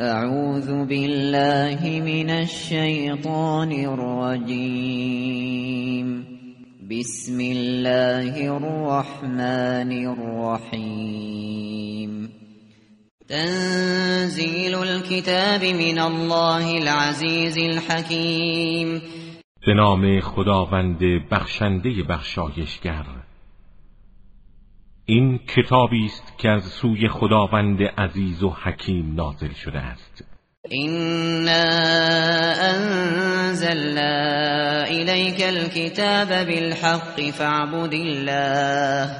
اعوذ بالله من الشیطان الرجیم بسم الله الرحمن الرحیم تنزیل الكتاب من الله العزیز الحکیم به نام خداوند بخشنده بخشایشگر این کتابی است که از سوی خداوند عزیز و حکیم نازل شده است. إنا انزلنا إليك الكتاب بالحق فاعبد الله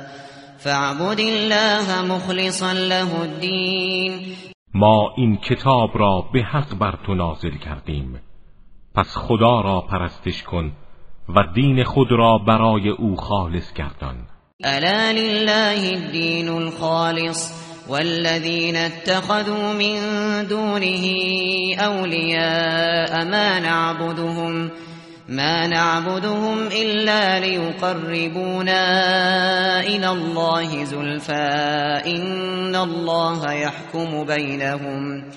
فاعبد الله مخلصا له الدين. ما این کتاب را به حق بر تو نازل کردیم. پس خدا را پرستش کن و دین خود را برای او خالص گردان. ألا لله الدين الخالص والذين اتخذوا من دونه أولياء ما نعبدهم ما نعبدهم إلا ليقربونا إلى الله زلفى إن الله يحكم بينهم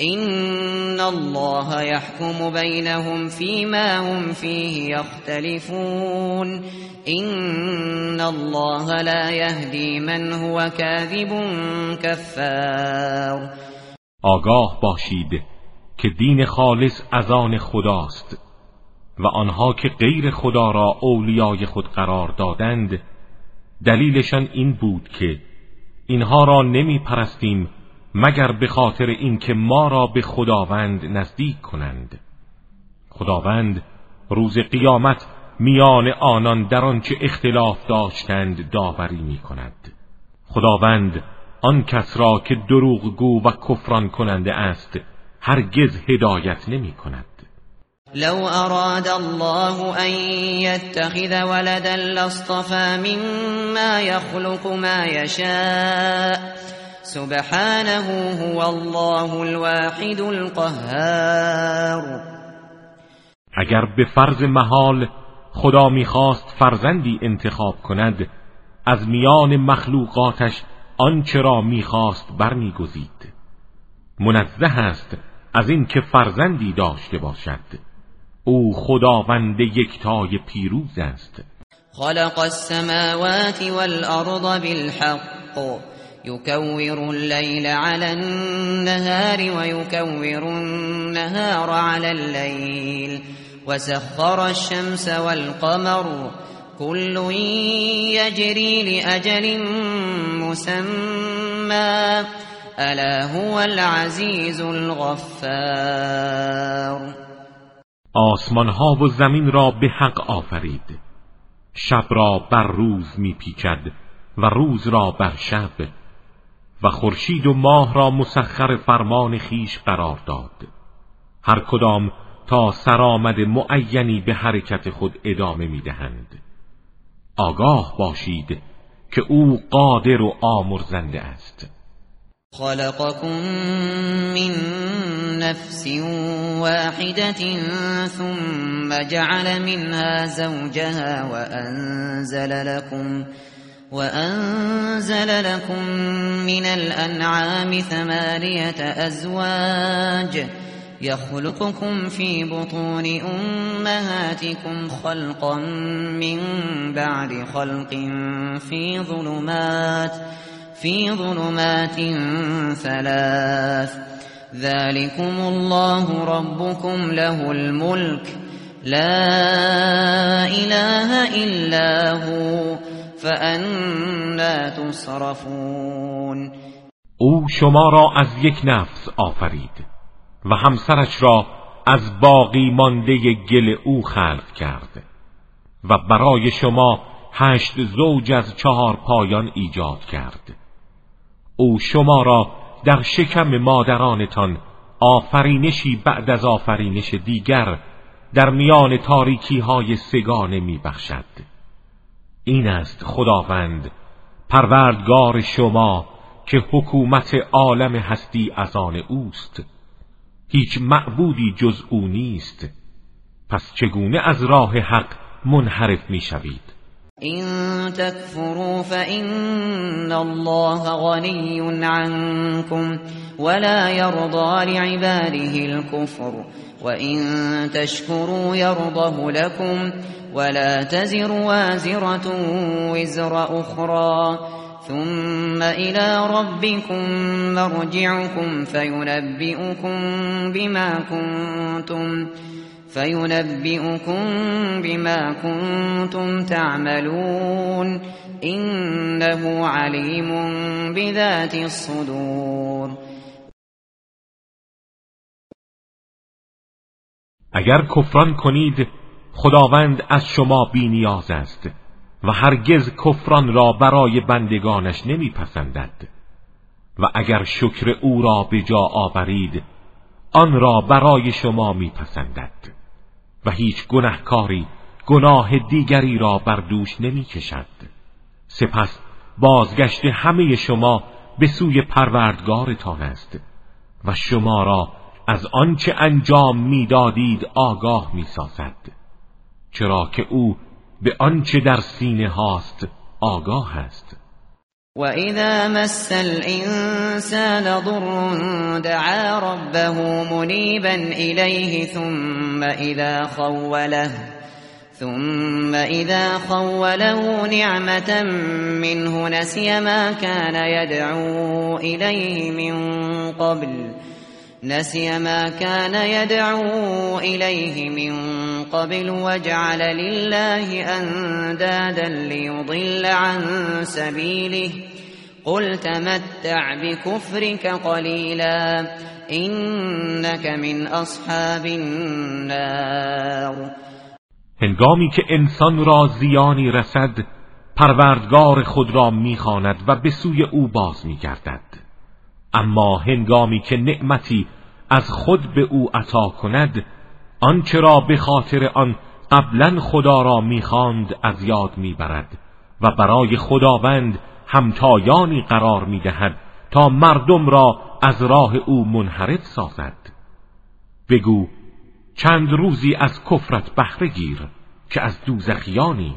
إن الله يحكم بينهم فيما هم فيه يختلفون إن الله لا يهدي من هو كاذب كفار. آگاه باشید که دین خالص از آن خداست و آنها که غیر خدا را اولیای خود قرار دادند دلیلشان این بود که اینها را نمی پرستیم مگر به خاطر اینکه ما را به خداوند نزدیک کنند. خداوند روز قیامت میان آنان در آنچه اختلاف داشتند داوری می کند خداوند آن کس را که دروغگو و کفران کننده است هرگز هدایت نمی کند لو اراد الله ان يتخذ ولدا لاصطفى مما يخلق ما يشاء. سبحانه هو الله الواحد القهار. اگر به فرض محال خدا می‌خواست فرزندی انتخاب کند از میان مخلوقاتش آنچه را می‌خواست برمیگزید. منزه است از اینکه فرزندی داشته باشد. او خداوند یکتای پیروز است. خلق السماوات والارض بالحق. يكور الليل على النهار ويكور النهار على الليل. وسخر الشمس والقمر كل يجري لأجل مسمى. ألا هو العزيز الغفار. آسمان ها و زمین را به حق آفرید. شب را بر روز میپیچد و روز را بر شب و خورشید و ماه را مسخر فرمان خیش قرار داد. هر کدام تا سرآمد معینی به حرکت خود ادامه می‌دهند. آگاه باشید که او قادر و آمرزنده است. خلقكم من نفس واحدة ثم جعل منها زوجها وأنزل لكم وأنزل لكم من الأنعام ثمانية أزواج يخلقكم في بطون أمهاتكم خلقا من بعد خلق في ظلمات في ظلمات ثلاث. ذلكم الله ربكم له الملك لا إله إلا هو فأنا تصرفون. أو شما را از یک نفس آفرید. و همسرش را از باقی مانده گل او خلق کرد و برای شما هشت زوج از چهار پایان ایجاد کرد او شما را در شکم مادرانتان آفرینشی بعد از آفرینش دیگر در میان تاریکی های سگانه می بخشد. این است خداوند پروردگار شما که حکومت عالم هستی از آن اوست هیچ معبودی جز او نیست. پس چگونه از راه حق منحرف می شوید إن تكفروا فإن الله غني عنكم ولا يرضى لعباده الكفر وإن تشكروا يرضه لكم ولا تزر وازرة وزر أخرى ثم إلى ربكم مرجعكم فينبئكم بما كنتم فينبئكم بما كنتم تعملون إنه عليم بذات الصدور. اگر کفران کنید خداوند از شما بینیاز است. و هرگز کفران را برای بندگانش نمیپسندد. و اگر شکر او را به جا آورید آن را برای شما میپسندد. و هیچ گنهکاری گناه دیگری را بر دوش نمی کشد سپس بازگشت همه شما به سوی پروردگارتان است. و شما را از آنچه انجام می‌دادید آگاه می‌سازد. چرا که او به آنچه در سینه هاست آگاه است. وإذا مس الإنسان ضر دعا ربه منيبا إليه ثم إذا خوله ثم إذا خوله نعمة منه نسي ما كان يدعو إليه من قبل. نسي ما كان يدعو إليه من قبل وجعل لله أندادا ليضل عن سبيله. قل تمتع بكفرك قليلا إنك من أصحاب النار. هنگامی که انسان را زیانی رسد پروردگار خود را می‌خواند و به سوی او باز میگردد. اما هنگامی که نعمتی از خود به او عطا کند آنچه را به خاطر آن قبلا خدا را می‌خواند از یاد می‌برد و برای خداوند همتایانی قرار می‌دهد تا مردم را از راه او منحرف سازد. بگو چند روزی از کفرت بهره گیر که از دوزخیانی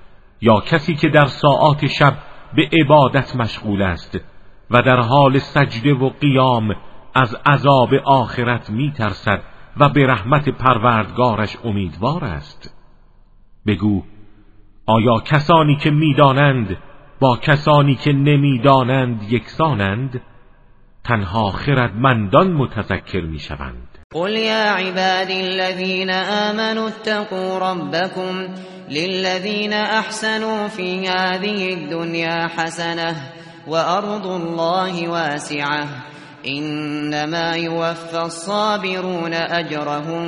یا کسی که در ساعات شب به عبادت مشغول است و در حال سجده و قیام از عذاب آخرت میترسد و به رحمت پروردگارش امیدوار است. بگو آیا کسانی که می‌دانند با کسانی که نمی‌دانند یکسانند؟ تنها خردمندان متذکر می‌شوند. قل يا عبادي الذين آمنوا اتقوا ربكم للذين أحسنوا في هذه الدنيا حسنة وأرض الله واسعة إنما يوفى الصابرون أجرهم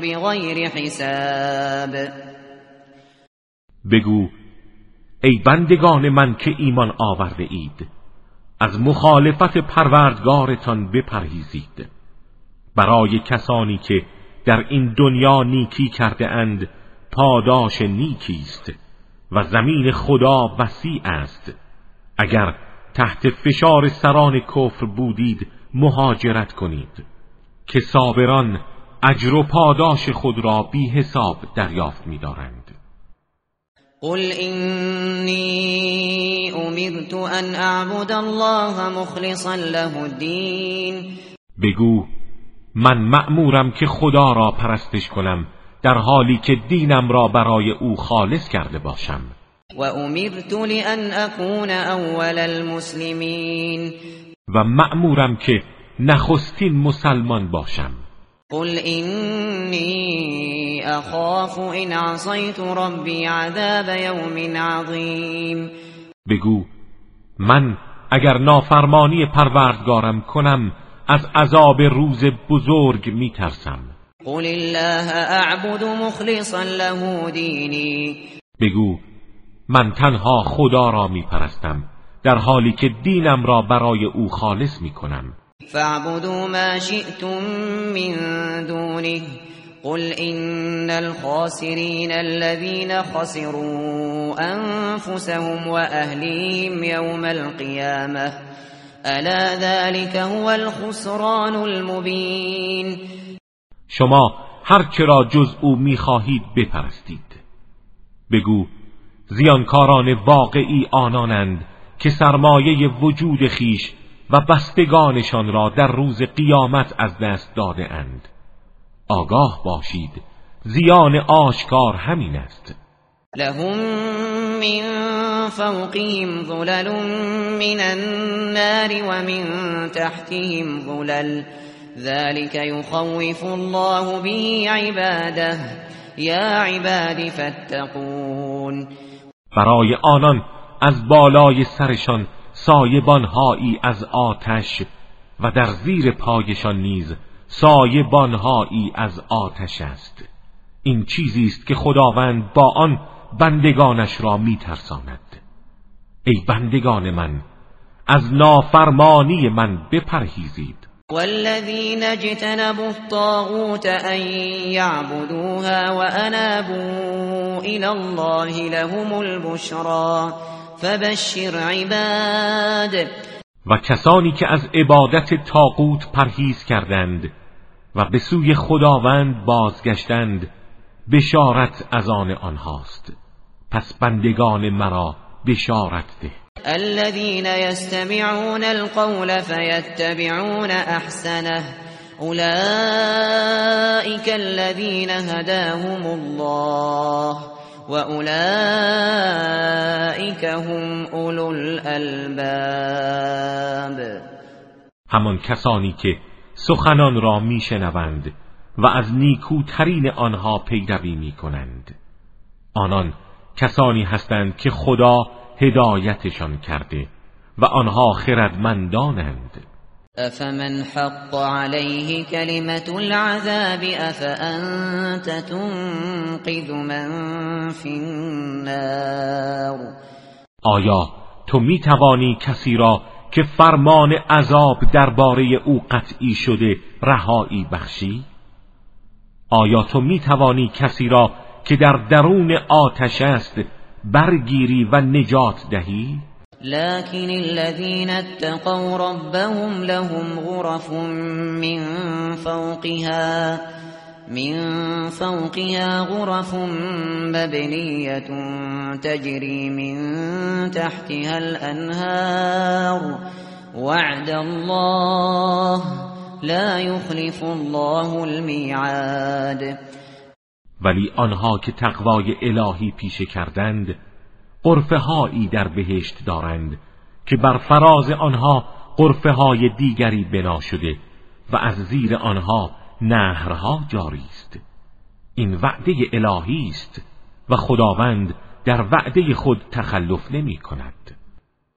بغير حساب. بگو ای بندگان من که ایمان آورده اید از مخالفت پروردگارتان بپرهیزید. برای کسانی که در این دنیا نیکی کرده اند پاداش نیکی است و زمین خدا وسیع است. اگر تحت فشار سران کفر بودید مهاجرت کنید که صابران اجر و پاداش خود را بی حساب دریافت می‌دارند. قل اینی امرت ان اعبد الله مخلصا له الدین بگو من مأمورم که خدا را پرستش کنم در حالی که دینم را برای او خالص کرده باشم. و امرت لان اكون اول المسلمین. و مأمورم که نخستین مسلمان باشم. قل اینی اخاف ان عصیت ربی عذاب یوم عظیم. بگو من اگر نافرمانی پروردگارم کنم از عذاب روز بزرگ میترسم. قل الله اعبد مخلصا له دینی بگو من تنها خدا را می پرستم در حالی که دینم را برای او خالص می کنم فاعبدوا ما شئتم من دونه. قل إن الخاسرين الذين خسروا أنفسهم وأهليهم يوم القيامة. ألا ذلك هو الخسران المبين. شما هر را جز او می‌خواهید بپرستید. بگو زیانکاران واقعی آنانند که سرمایه وجود خیش و بستگانشان را در روز قیامت از دست داده اند. آگاه باشید زیان آشکار همین است. لهم من فوقهم ظلل من النار ومن تحتهم ظلل. ذلك يخوف الله به عباده. یا عباد فاتقون. برای آنان از بالای سرشان سایبانهایی از آتش و در زیر پایشان نیز سایبانهایی از آتش است. این چیزی است که خداوند با آن بندگانش را میترساند. ای بندگان من از نافرمانی من بپرهیزید. والذین اجتنبوا الطاغوت ان يعبدوها وانابوا الى الله لهم البشرى فبشر عباد. و کسانی که از عبادت تاغوت پرهیز کردند و به سوی خداوند بازگشتند بشارت از آن آنهاست. پس بندگان مرا بشارت ده. الذين يستمعون القول فيتبعون احسنه اولئك الذين هداهم الله. واولئك هم اولو الالباب همان کسانی که سخنان را میشنوند و از نیکوترین آنها پیروی می‌کنند. آنان کسانی هستند که خدا هدایتشان کرده و آنها خردمندانند. افمن حق عليه كلمة العذاب افانت تنقذ من في النار؟ آیا تو می توانی کسی را که فرمان عذاب درباره او قطعی شده رهایی بخشی؟ آیا تو می توانی کسی را که در درون آتش است برگیری و نجات دهی؟ لكن الذين اتقوا ربهم لهم غرف من فوقها من فوقها غرف مبنية تجري من تحتها الأنهار وعد الله لا يخلف الله الميعاد ولی آنها که تقوای الهی پیشه کردند قرفه هایی در بهشت دارند که بر فراز آنها قرفه های دیگری بنا شده و از زیر آنها نهرها جاری است. این وعده الهی است و خداوند در وعده خود تخلف نمی کند.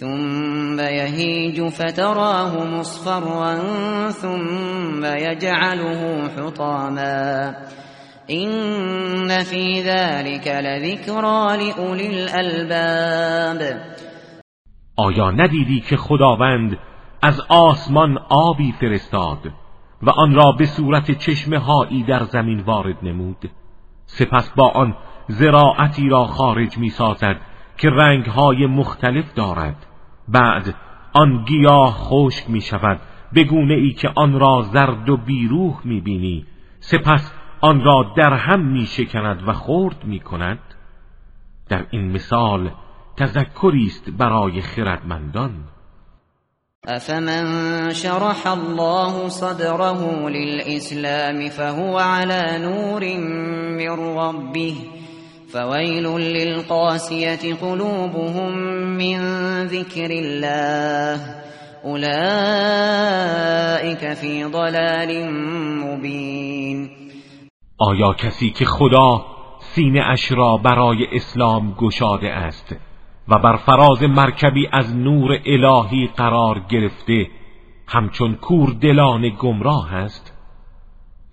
ثم يهيج فتراه مصفرا ثم يجعله حطاما. إن في ذلك لذكرى لأولي الألباب. آیا ندیدی که خداوند از آسمان آبی فرستاد و آن را به صورت چشمه هایی در زمین وارد نمود؟ سپس با آن زراعتی را خارج می سازد که رنگهای مختلف دارد. بعد آن گیاه خشک می شود به گونه ای که آن را زرد و بیروح می بینی. سپس آن را در هم می شکند و خرد می کند. در این مثال تذکری است برای خردمندان. افمن شرح الله صدره للإسلام فهو على نور من ربه. فويل للقاسية قلوبهم من ذكر الله. اولئك فی ضلال مبین آیا کسی که خدا سینه اش را برای اسلام گشاده است و بر فراز مرکبی از نور الهی قرار گرفته همچون کور دلان گمراه است؟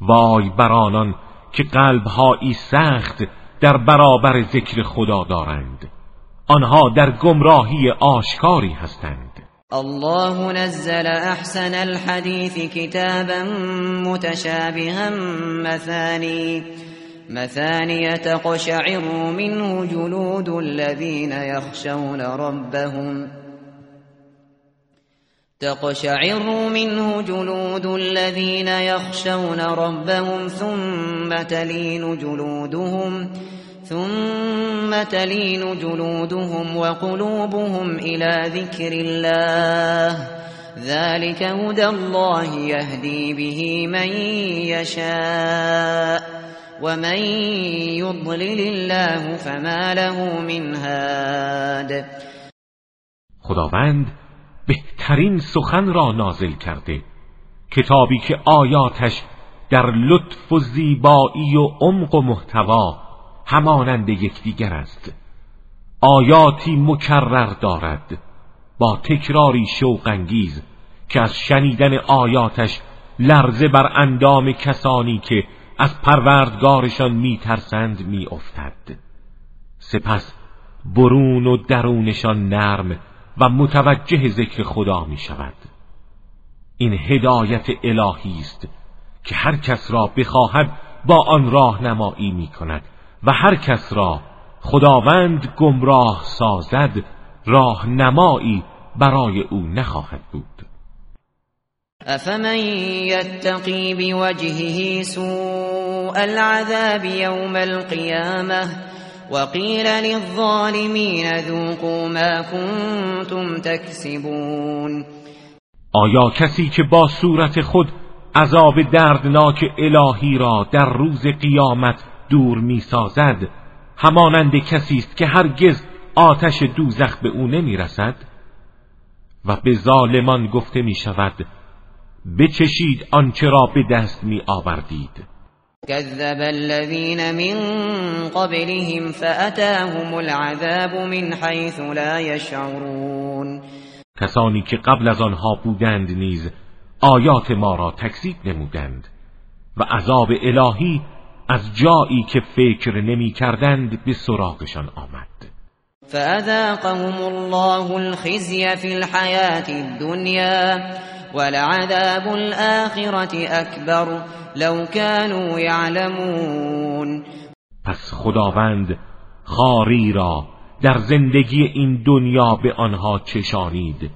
وای بر آنان که قلبهایی سخت در برابر ذکر خدا دارند. آنها در گمراهی آشکاری هستند. الله نزل احسن الحديث كتابا متشابها مثاني مثاني تقشعر منه جلود الذين يخشون ربهم. تقشعر منه جلود الذين يخشون ربهم ثم تلين جلودهم ثم تلين جلودهم وقلوبهم إلى ذكر الله. ذلك هدى الله يهدي به من يشاء ومن يضلل الله فما له من هاد. خداوند بهترین سخن را نازل کرده. کتابی که آیاتش در لطف و زیبایی و عمق و محتوا همانند یکدیگر است. آیاتی مکرر دارد. با تکراری شوقانگیز که از شنیدن آیاتش لرزه بر اندام کسانی که از پروردگارشان میترسند میافتد. سپس برون و درونشان نرم و متوجه ذکر خدا می شود این هدایت الهی است که هر کس را بخواهد با آن راهنمایی می کند و هر کس را خداوند گمراه سازد راهنمایی برای او نخواهد بود. افمن یتقی بوجهه سوء العذاب یوم القیامه وقیل للظالمین ذوقوا ما کنتم تکسبون آیا کسی که با صورت خود عذاب دردناک الهی را در روز قیامت دور می‌سازد. همانند کسی است که هرگز آتش دوزخ به او نمی‌رسد. و به ظالمان گفته می شود بچشید آنچه را به دست می آوردید كذب الذين من قبلهم فأتاهم العذاب من حيث لا يشعرون کسانی که قبل از آنها بودند نیز آیات ما را تکذیب نمودند و عذاب الهی از جایی که فکر نمی کردند به سراغشان آمد. فأذاقهم الله الخزي في الحياة الدنيا ولعذاب الآخرة أكبر لو كانوا يعلمون. پس خداوند خاری را در زندگی این دنیا به آنها چشانید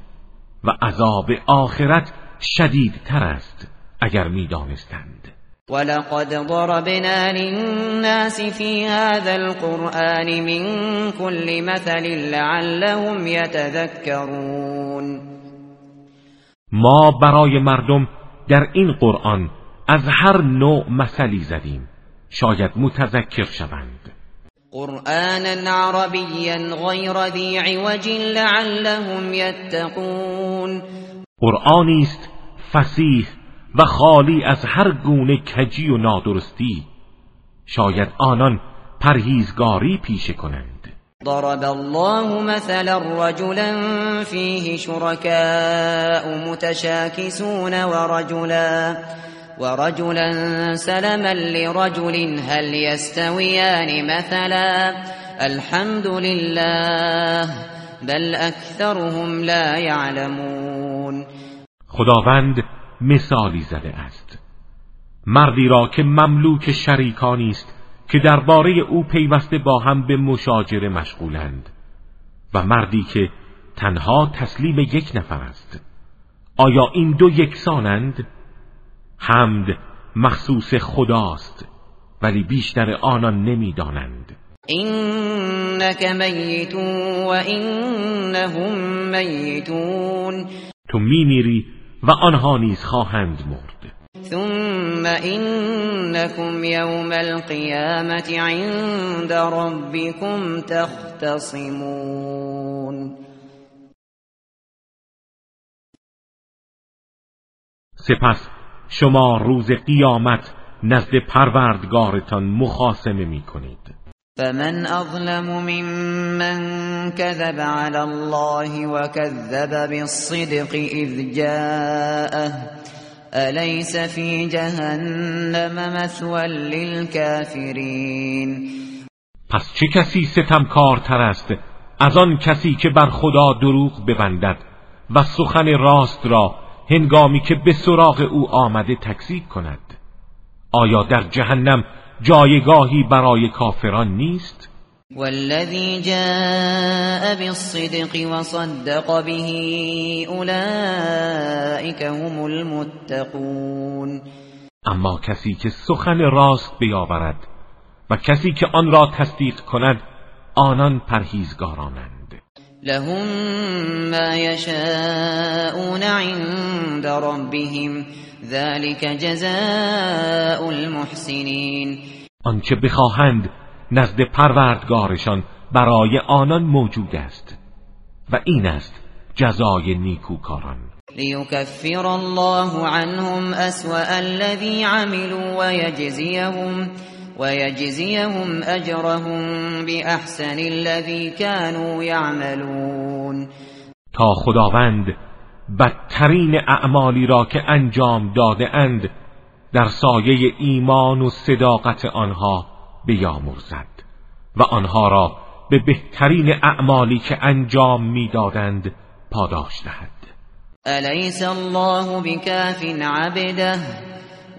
و عذاب آخرت شدیدتر است اگر می‌دانستند. ولقد ضربنا للناس في هذا القرآن من كل مثل لعلهم يتذكرون. ما برای مردم در این قرآن از هر نوع مثلی زدیم. شاید متذکر شوند. قرآنا عربيا غیر ذی عوج لعلهم يتقون. قرآنی است فسیح و خالی از هر گونه کجی و نادرستی شاید آنان پرهیزگاری پیشه کنند. ضرب الله مثلا رجلا فيه شركاء متشاكسون ورجلا ورجلا سلما لرجل هل يستويان مثلا؟ الحمد لله بل اكثرهم لا يعلمون خداوند مثالی زده است. مردی را که مملوک شریکانی است که درباره او پیوسته با هم به مشاجره مشغولند و مردی که تنها تسلیم یک نفر است. آیا این دو یکسانند؟ حمد مخصوص خداست ولی بیشتر آنان نمی‌دانند. اینک میت و انهم میتون. تو میمیری و آنها نیز خواهند مرد. ثم انکم یوم القیامت عند ربکم تختصمون. سپس شما روز قیامت نزد پروردگارتان مخاسمه می کنید فمن اظلم ممن كذب على الله وكذب بالصدق اذ جاءه. أليس في جهنم مثوى للكافرین پس چه کسی ستمکارتر است از آن کسی که بر خدا دروغ ببندد و سخن راست را هنگامی که به سراغ او آمده تکذیب کند؟ آیا در جهنم جایگاهی برای کافران نیست؟ والذی جاء بالصدق وصدق به اولئک هم المتقون. اما کسی که سخن راست بیاورد و کسی که آن را تصدیق کند آنان پرهیزگارانند. لهم ما یشاءون عند ربهم. ذلك جزاء المحسنین آنچه بخواهند نزد پروردگارشان برای آنان موجود است و این است جزای نیکوکاران. لیکفر الله عنهم اسوأ الذی عملوا ویجزیهم ويجزيهم اجرهم باحسن الذي كانوا يعملون. تا خداوند بدترین اعمالی را که انجام داده اند در سایه ایمان و صداقت آنها بیامرزد و آنها را به بهترین اعمالی که انجام می‌دادند پاداش دهد. الیس الله بکاف عبده؟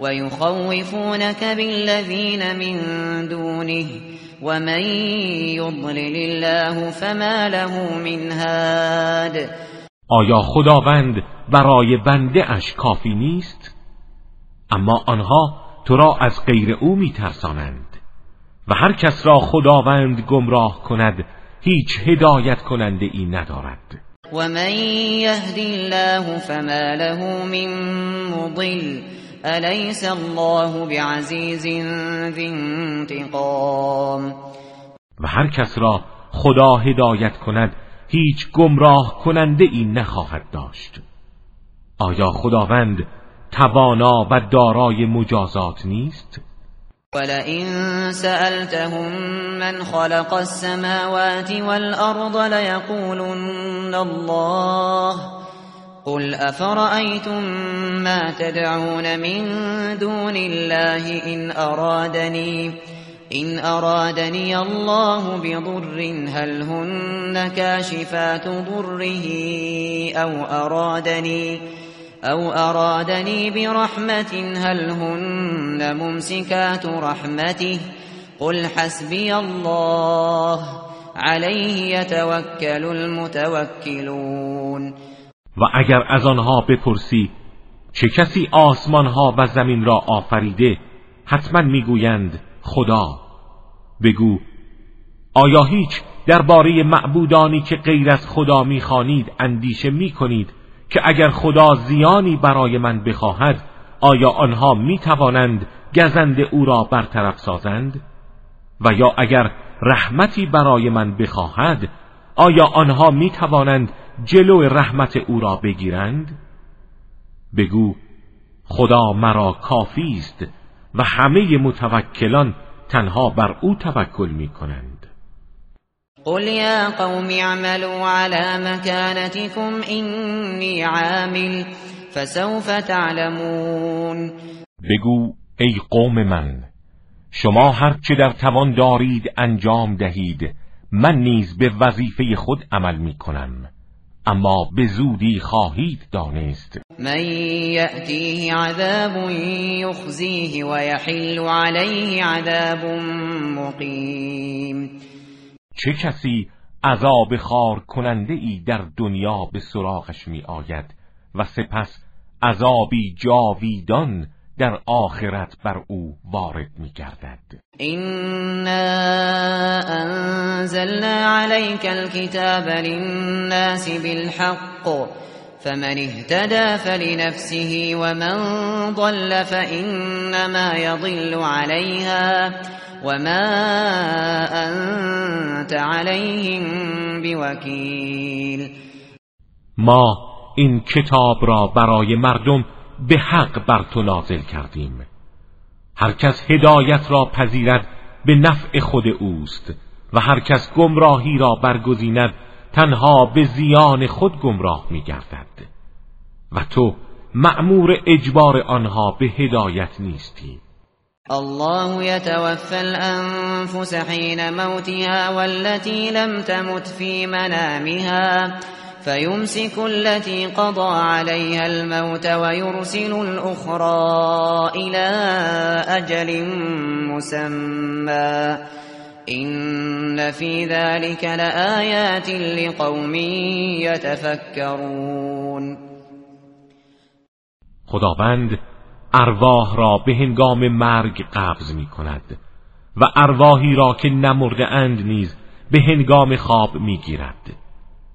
ويخوفونك بالذین من دونه ومن يضلل الله فما له من هاد. آیا خداوند برای بنده اش کافی نیست؟ اما آنها تو را از غیر او میترسانند. و هر کس را خداوند گمراه کند هیچ هدایت کننده ای ندارد. و من یهدی الله فما له من مضل الیس الله بعزیز ذی انتقام و هر کس را خدا هدایت کند هیچ گمراه کننده ای نخواهد داشت آیا خداوند توانا و دارای مجازات نیست؟ ولئن سألتهم من خلق السماوات والأرض ليقولن الله قل أفرأيتم ما تدعون من دون الله إن أرادني إن أرادني الله بضر هل هن كاشفات ضره أو أرادني أو أرادني برحمة هل هن ممسكات رحمته قل حسبي الله عليه يتوكل المتوكلون و اگر از آنها بپرسی چه کسی آسمان ها و زمین را آفریده؟ حتما می‌گویند خدا. بگو آیا هیچ درباره معبودانی که غیر از خدا می‌خوانید اندیشه می‌کنید که اگر خدا زیانی برای من بخواهد آیا آنها می‌توانند گزند او را برطرف سازند؟ و یا اگر رحمتی برای من بخواهد آیا آنها می‌توانند جلو رحمت او را بگیرند بگو خدا مرا کافی است و همه متوکلان تنها بر او توکل می کنند. قل یا قوم اعملوا على مكانتكم اینی عامل فسوف تعلمون. بگو ای قوم من شما هر چه در توان دارید انجام دهید من نیز به وظیفه خود عمل می کنم. اما به زودی خواهید دانست. من یأتیه عذاب یخزیه و یحل علیه عذاب مقیم. چه کسی عذاب خار کننده ای در دنیا به سراغش می آید و سپس عذابی جاویدان در آخرت بر او وارد می گردد اینا انزلنا علیک الكتاب للناس بالحق فمن اهتدى فلنفسه ومن ضل فإنما يضل عليها وما أنت عليهم بوكيل. ما این کتاب را برای مردم به حق بر تو نازل کردیم. هر کس هدایت را پذیرد به نفع خود اوست و هر کس گمراهی را برگزیند تنها به زیان خود گمراه می گردد. و تو مأمور اجبار آنها به هدایت نیستی. الله يتوفى الأنفس حين موتها والتي لم تمت في منامها. فيمسك التي قضى عليها الموت ويرسل الأخرى إلى أجل مسمى. إن في ذلك لآيات لقوم يتفكرون. خداوند ارواح را به هنگام مرگ قبض می کند و ارواحی را که نمرده اند نیز به هنگام خواب می گیرد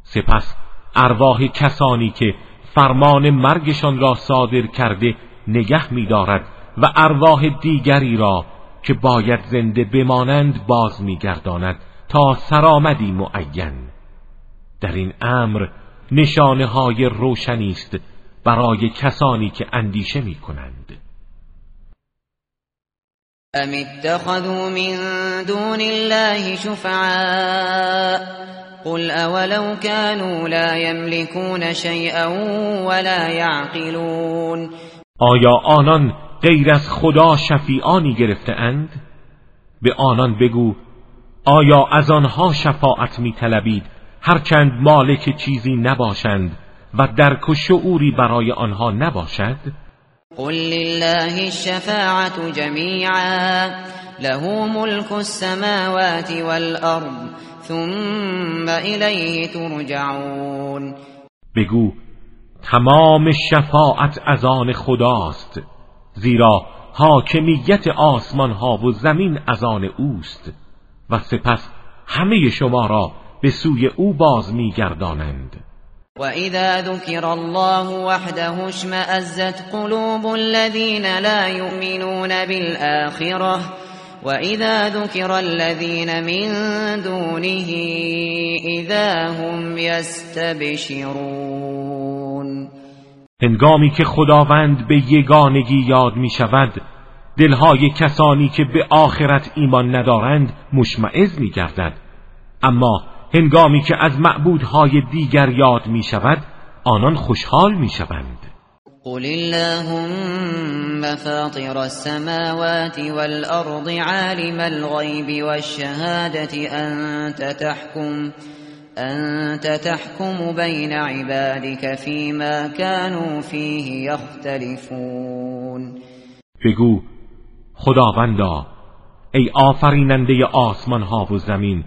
سپس ارواح کسانی که فرمان مرگشان را صادر کرده نگه می دارد و ارواح دیگری را که باید زنده بمانند باز میگرداند تا سرآمدی معین. در این امر نشانه های روشنی است برای کسانی که اندیشه می کنند ام اتخذوا من دون الله شفعاء قل اولو كانوا لا يملكون شيئا ولا يعقلون آیا آنان غیر از خدا شفیعانی گرفته اند؟ به آنان بگو آیا از آنها شفاعت می طلبید هرچند مالک چیزی نباشند و درک و شعوری برای آنها نباشد؟ قل لله الشفاعت جمیعا له ملك السماوات والارض ثم الیه ترجعون بگو تمام شفاعت از آن خداست زیرا حاکمیت آسمان ها و زمین از آن اوست و سپس همه شما را به سوی او باز میگردانند. و اذا ذکر الله وحده اشمأزت قلوب الذين لا يؤمنون بالآخرة اذا ذكر الذين من دونه اذا هم يستبشرون هنگامی که خداوند به یگانگی یاد می شود دلهای کسانی که به آخرت ایمان ندارند مشمعز می اما هنگامی که از معبودهای دیگر یاد می شود آنان خوشحال می شوند قل اللهم فاطر السماوات والأرض عالم الغيب والشهادة أنت تحكم أنت تحكم بين عبادك فيما كانوا فيه يختلفون. بگو خداوندا ای آفریننده آسمان ها و زمین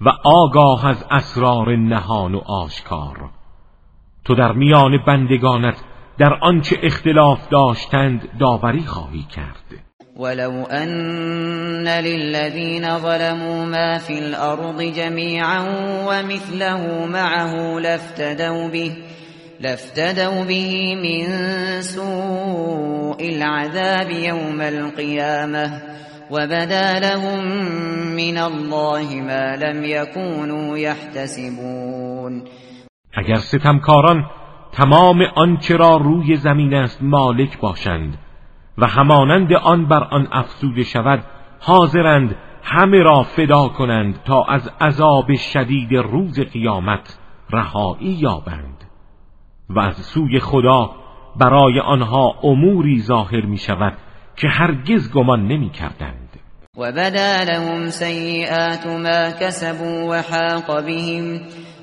و آگاه از اسرار نهان و آشکار. تو در میان بندگانت در آنچه اختلاف داشتند داوری خواهی کرد. ولو أن للذين ظلموا ما في الأرض جميعا ومثله معه لافتدوا به لافتدوا به من سوء العذاب يوم القيامة وبدا لهم من الله ما لم يكونوا يحتسبون اگر ستمکاران تمام آنچه را روی زمین است مالک باشند و همانند آن بر آن افزوده شود حاضرند همه را فدا کنند تا از عذاب شدید روز قیامت رهایی یابند و از سوی خدا برای آنها اموری ظاهر می شود که هرگز گمان نمی کردند و بدا لهم سیئات ما کسبوا و حاق بهم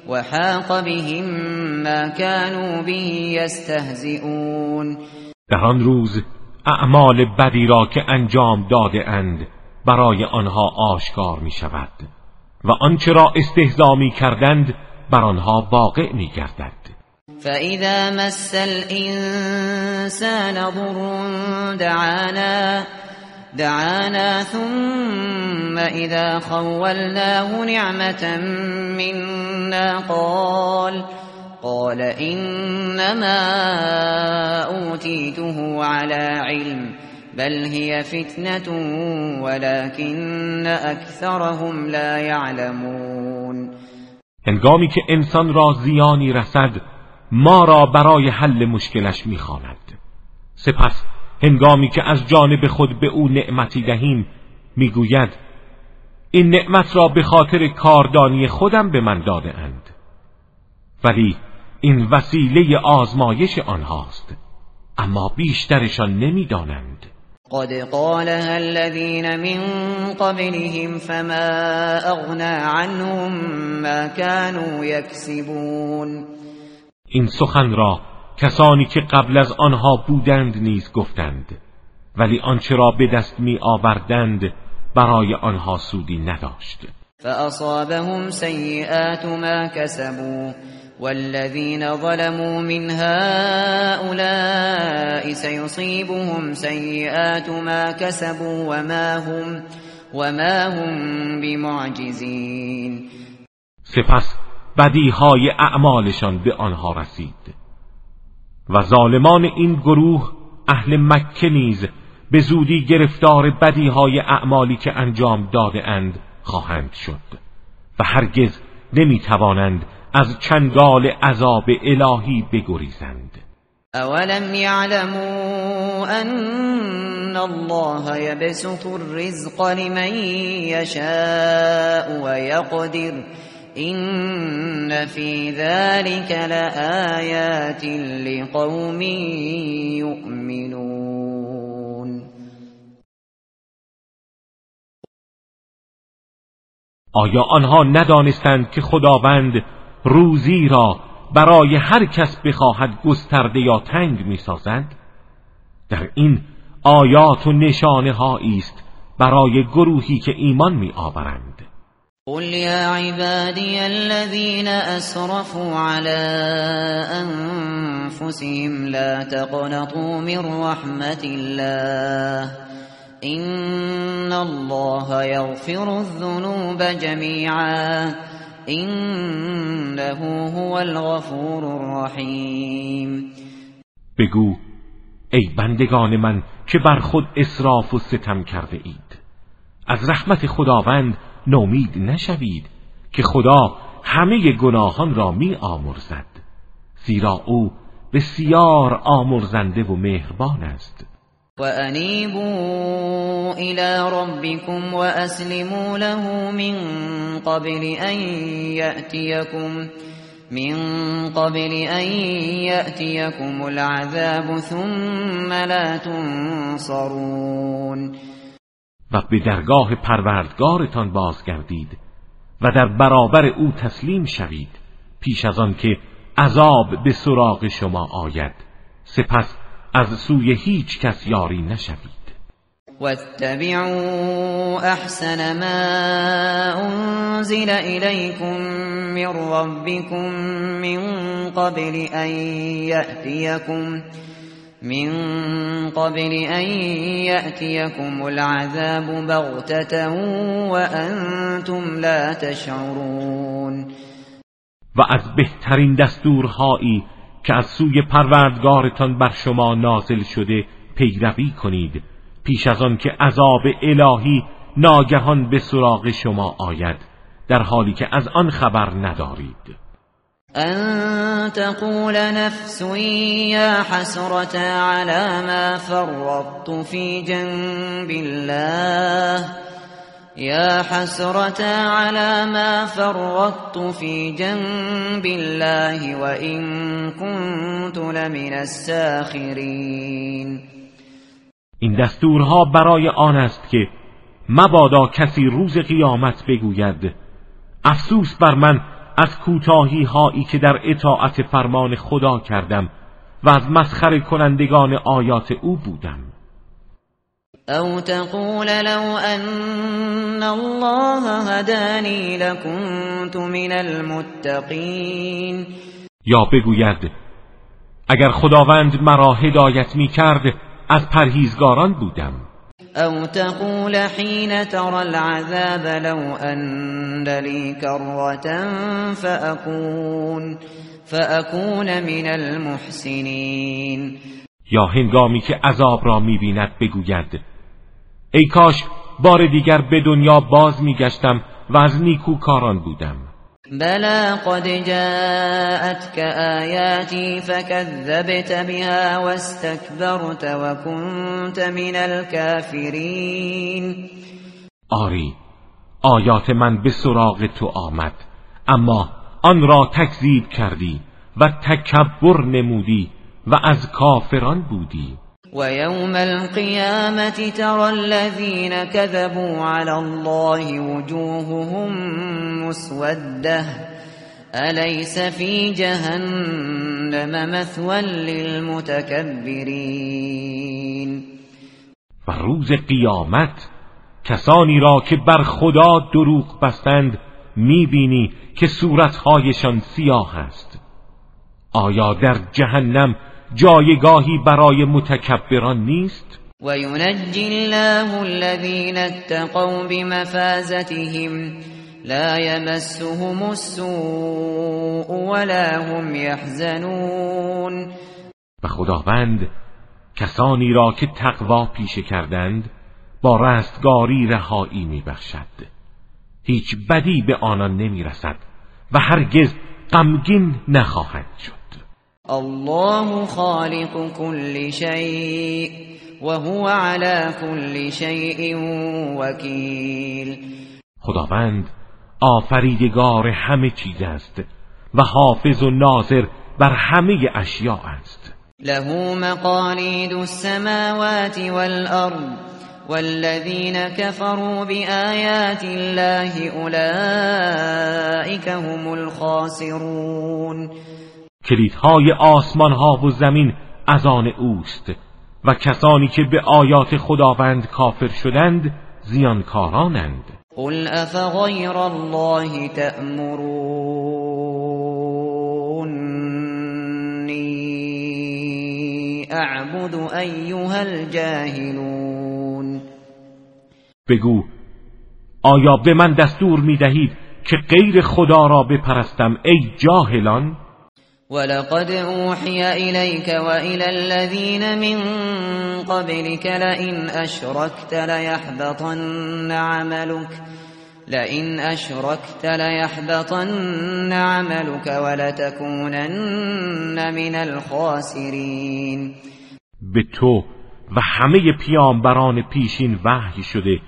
و حاق بهم ما كانوا به یستهزئون. در آن روز اعمال بدی را که انجام داده اند برای آنها آشکار می شود و آنچه را استهزا می کردند بر آنها واقع می گردد فَإِذَا مَسَّ الْإِنسَانَ ضُرٌّ دَعَانَا دعانا ثم إذا خولناه نعمة منا قال قال إنما اوتیته على علم بل هي فتنة ولكن اکثرهم لا يعلمون. هنگامی که انسان را زیانی رسد ما را برای حل مشکلش می‌خواند. سپس هنگامی که از جانب خود به او نعمتی دهیم می‌گوید این نعمت را به خاطر کاردانی خودم به من داده اند. ولی این وسیله آزمایش آنهاست اما بیشترشان نمی‌دانند. قد قالها الذين من قبلهم فما اغنى عنهم ما كانوا يكسبون. این سخن را کسانی که قبل از آنها بودند نیز گفتند ولی آنچه را به دست می آوردند برای آنها سودی نداشت. فاصابهم سیئات ما كسبوا والذين ظلموا من هؤلاء سيصيبهم سيئات ما كسبوا وما هم وما هم بمعجزين. سپس بدیهای اعمالشان به آنها رسید. و ظالمان این گروه اهل مکه نیز به زودی گرفتار بدیهای اعمالی که انجام داده اند خواهند شد. و هرگز نمی‌توانند از چنگال عذاب الهی بگریزند. اولم یعلموا ان الله یبسط الرزق لمن یشاء و یقدر این فی ذلك لآیات لقوم یؤمنون آیا آنها ندانستند که خداوند روزی را برای هر کس بخواهد گسترده یا تنگ می‌سازد؟ در این آیات و نشانه است برای گروهی که ایمان می آورند قل یا عبادی الذین اسرفوا على انفسهم لا تقنطوا من رحمت الله ان الله یغفر الذنوب جمیعا انه هو الغفور الرحیم بگو ای بندگان من که بر خود اسراف و ستم کرده اید؟ از رحمت خداوند نومید نشوید که خدا همه گناهان را می آمرزد. زیرا او بسیار آمرزنده و مهربان است. وأنيبوا إلى ربكم وأسلموا له من قبل أن يأتيكم من قبل أن يأتيكم العذاب ثم لا تنصرون. و به درگاه پروردگارتان بازگردید و در برابر او تسلیم شوید پیش از آن که عذاب به سراغ شما آید. سپس از سوی هیچ کس یاری نشوید. واتبعوا احسن ما انزل اليكم من ربكم من قبل ان ياتيكم من قبل ان ياتيكم العذاب بغتة وانتم لا تشعرون. و از بهترین دستورهایی که از سوی پروردگارتان بر شما نازل شده پیروی کنید. پیش از آن که عذاب الهی ناگهان به سراغ شما آید در حالی که از آن خبر ندارید. ان تقول نفس یا حسرت على ما فرطت في جنب الله. يا حسرة على ما فرطت في جنب الله وإن كنت لمن الساخرين. این دستورها برای آن است که مبادا کسی روز قیامت بگوید افسوس بر من از کوتاهی هایی که در اطاعت فرمان خدا کردم و از مسخر کنندگان آیات او بودم. او تقول لو ان الله هداني لكنت من المتقین. یا بگوید اگر خداوند مرا هدایت می کرد از پرهیزگاران بودم. او تقول حين ترى العذاب لو ان لي كرة فأكون, فأكون من المحسنین یا هنگامی که عذاب را می‌بیند بگوید ای کاش بار دیگر به دنیا باز میگشتم و از نیکوکاران بودم. بلا قد جاءتك آياتي فكذبت بها واستكبرت وكنت من الكافرین آری آیات من به سراغ تو آمد اما آن را تکذیب کردی و تکبر نمودی و از کافران بودی. ويوم القيامة ترى الذين كذبوا على الله وجوههم مسودة. أليس في جهنم مثوى للمتكبرين؟ و روز قیامت کسانی را که بر خدا دروغ بستند می‌بینی که صورتهایشان سیاه است. آیا در جهنم جایگاهی برای متکبران نیست؟ و ینجی الله الذین اتقوا بمفازتهم لا يمسهم السوء ولا هم يحزنون و خداوند کسانی را که تقوا پیشه کردند با رستگاری رهایی میبخشد. هیچ بدی به آنان نمی‌رسد و هرگز غمگین نخواهد شد. الله خالق كل شيء وهو على كل شيء وكيل. خداوند آفریدگار همه چیز است و حافظ و ناظر بر همه اشیاء است. له مقالید السماوات والارض والذين كفروا بآيات الله أولئك هم الخاسرون. کلیدهای آسمان ها و زمین از آن اوست و کسانی که به آیات خداوند کافر شدند زیانکارانند. قل افغیر الله تأمرونی اعبد ایها الجاهلون. بگو آیا به من دستور می دهید که غیر خدا را بپرستم ای جاهلان؟ ولقد أوحي إليك وإلى الذين من قبلك لئن أشركت ليحبطن عملك لئن أشركت ليحبطن عملك ولتكونن من الخاسرين. به تو و همه پیامبران پیشین وحی شده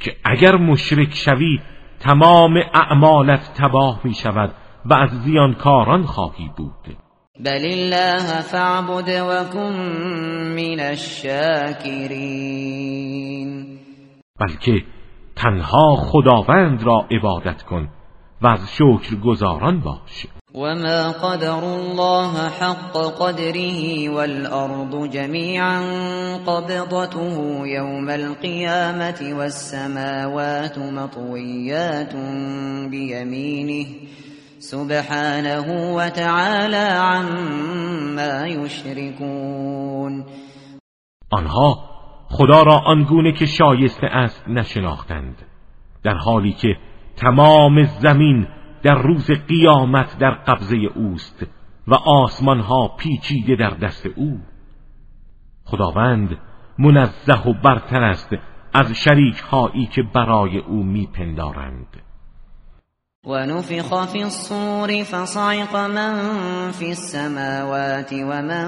که اگر مشرک شوی تمام اعمالت تباه می شود و از زیانکاران خواهی بود. بل الله فاعبد وكن من الشاکرین. بلکه تنها خداوند را عبادت کن و از شکر گزاران باش وما قدر الله حق قدره والأرض جميعا قبضته يوم القيامة والسماوات مطويات بيمينه سبحانه و تعالی عما یشرکون آنها خدا را آنگونه که شایسته است نشناختند در حالی که تمام زمین در روز قیامت در قبضه اوست و آسمان ها پیچیده در دست او. خداوند منزه و برتر است از شریک هایی که برای او میپندارند. ونفخ في الصور فصعق من في السماوات ومن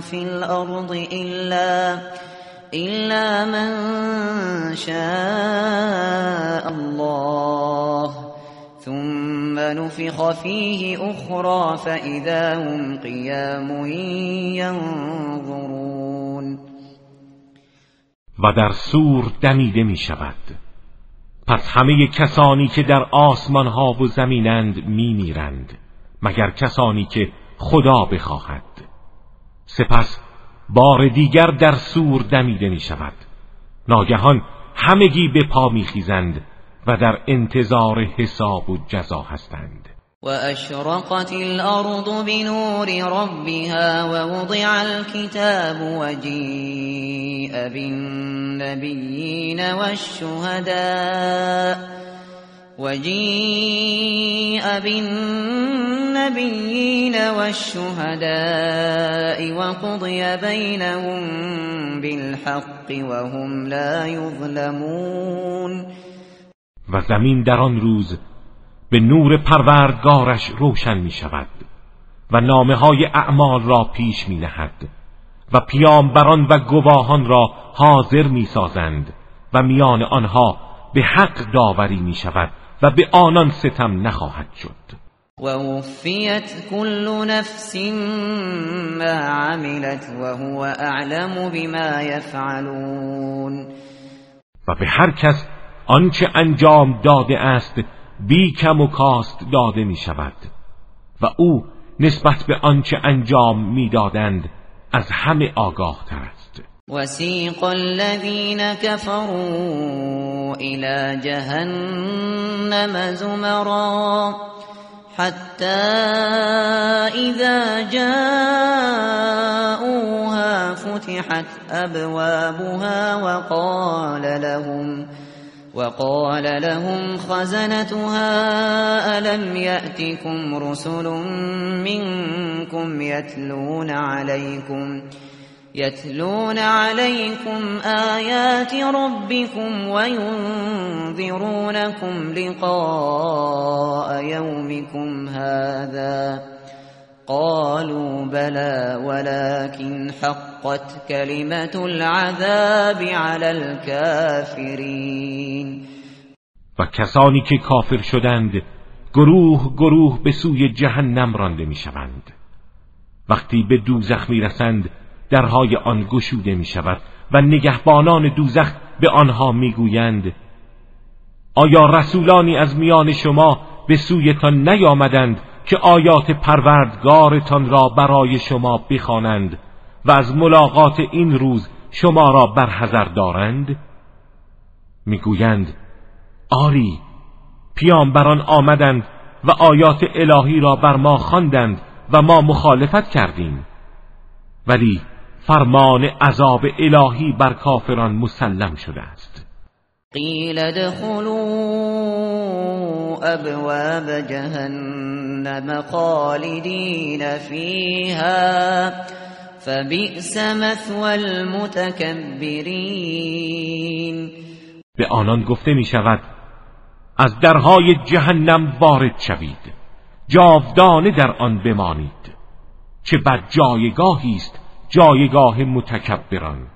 في الأرض إلا, إلا من شاء الله. ثم نفخ فيه أخرى فإذا هم قيام ينظرون. و در سور دمیده می شود پس همه کسانی که در آسمان ها و زمینند می میرند مگر کسانی که خدا بخواهد. سپس بار دیگر در سور دمیده می شود ناگهان همگی به پا می خیزند و در انتظار حساب و جزا هستند. وأشرقت الأرض بنور ربها ووضع الكتاب وجيء. بالنبيين والشهداء وجيء بالنبيين والشهداء وقضي بينهم بالحق وهم لا يظلمون و زمین در آن روز به نور پروردگارش روشن می شود و نامه های اعمال را پیش می نهد و پیامبران و گواهان را حاضر می سازند و میان آنها به حق داوری می شود و به آنان ستم نخواهد شد. و وفیت کل نفس ما عملت و هو اعلم بما یفعلون و به هر کس آنچه انجام داده است بی کم و کاست داده می شود و او نسبت به آنچه انجام می‌دادند از همه آگاه تر است. وسیق الذین كفروا إلى جهنم زمرا حتى اذا جاءوها فتحت ابوابها وقال لهم وقال لهم خزنتها ألم يأتكم رسل منكم يتلون عليكم يتلون عليكم آيات ربكم وينذرونكم لقاء يومكم هذا قالوا بلى ولكن حقت كلمة العذاب على الكافرين. و کسانی که کافر شدند گروه گروه به سوی جهنم رانده می شوند وقتی به دوزخ می رسند درهای آن گشوده می شود و نگهبانان دوزخ به آنها می گویند آیا رسولانی از میان شما به سویتان نیامدند که آیات پروردگارتان را برای شما بخوانند و از ملاقات این روز شما را برحذر دارند؟ می‌گویند آری پیامبران آمدند و آیات الهی را بر ما خواندند و ما مخالفت کردیم. ولی فرمان عذاب الهی بر کافران مسلم شده است. قیل ادخلوا ابواب جهنم خالدین فیها فبئس مثوى المتکبرین به آنان گفته می شود از درهای جهنم وارد شوید جاودانه در آن بمانید چه بد جایگاهی است جایگاه متکبران.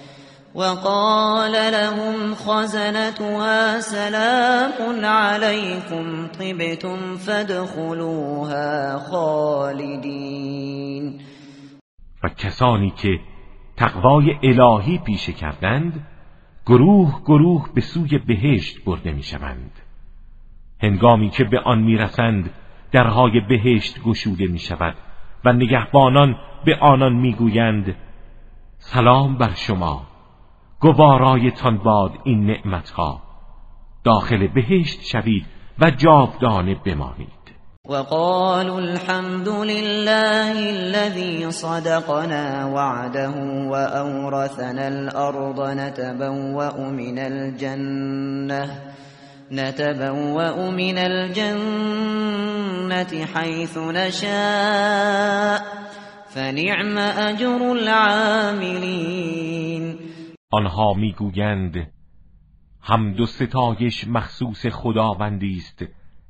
وقال لهم خزنتها سلام عليكم طبتم فادخلوها خالدین و کسانی که تقوای الهی پیشه کردند گروه گروه به سوی بهشت برده می شوند هنگامی که به آن می رسند درهای بهشت گشوده می شود و نگهبانان به آنان می گویند سلام بر شما. گوارایتان باد این نعمتها. داخل بهشت شوید و جاودانه بمانید. وقالوا الحمد لله الذي صدقنا وعده وأورثنا الأرض نتبوأ من الجنة نتبوأ من الجنة حيث نشاء فنعم أجر العاملين. آنها می‌گویند حمد و ستایش مخصوص خداوندی است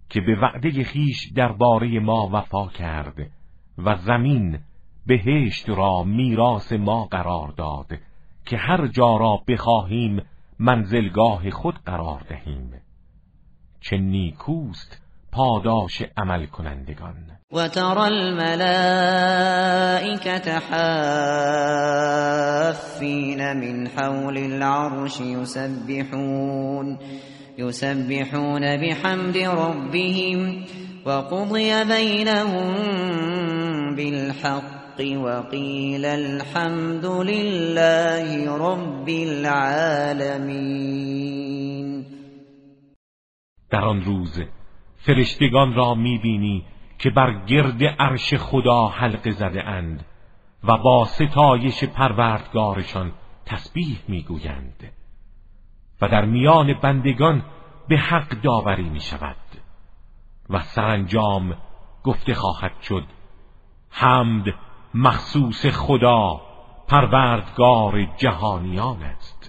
که به وعده خیش درباره ما وفا کرد و زمین بهشت را میراث ما قرار داد که هر جا را بخواهیم منزلگاه خود قرار دهیم. چه نیکوست پاداش عمل کنندگان و ترى الملائكة حافین من حول العرش يسبحون يسبحون بحمد ربهم وقضي بينهم بالحق وقيل الحمد لله رب العالمين. در آن روز فرشتگان را می‌بینی که بر گرد عرش خدا حلقه زده اند و با ستایش پروردگارشان تسبیح می‌گویند و در میان بندگان به حق داوری می شود و سرانجام گفته خواهد شد حمد مخصوص خدا پروردگار جهانیان است.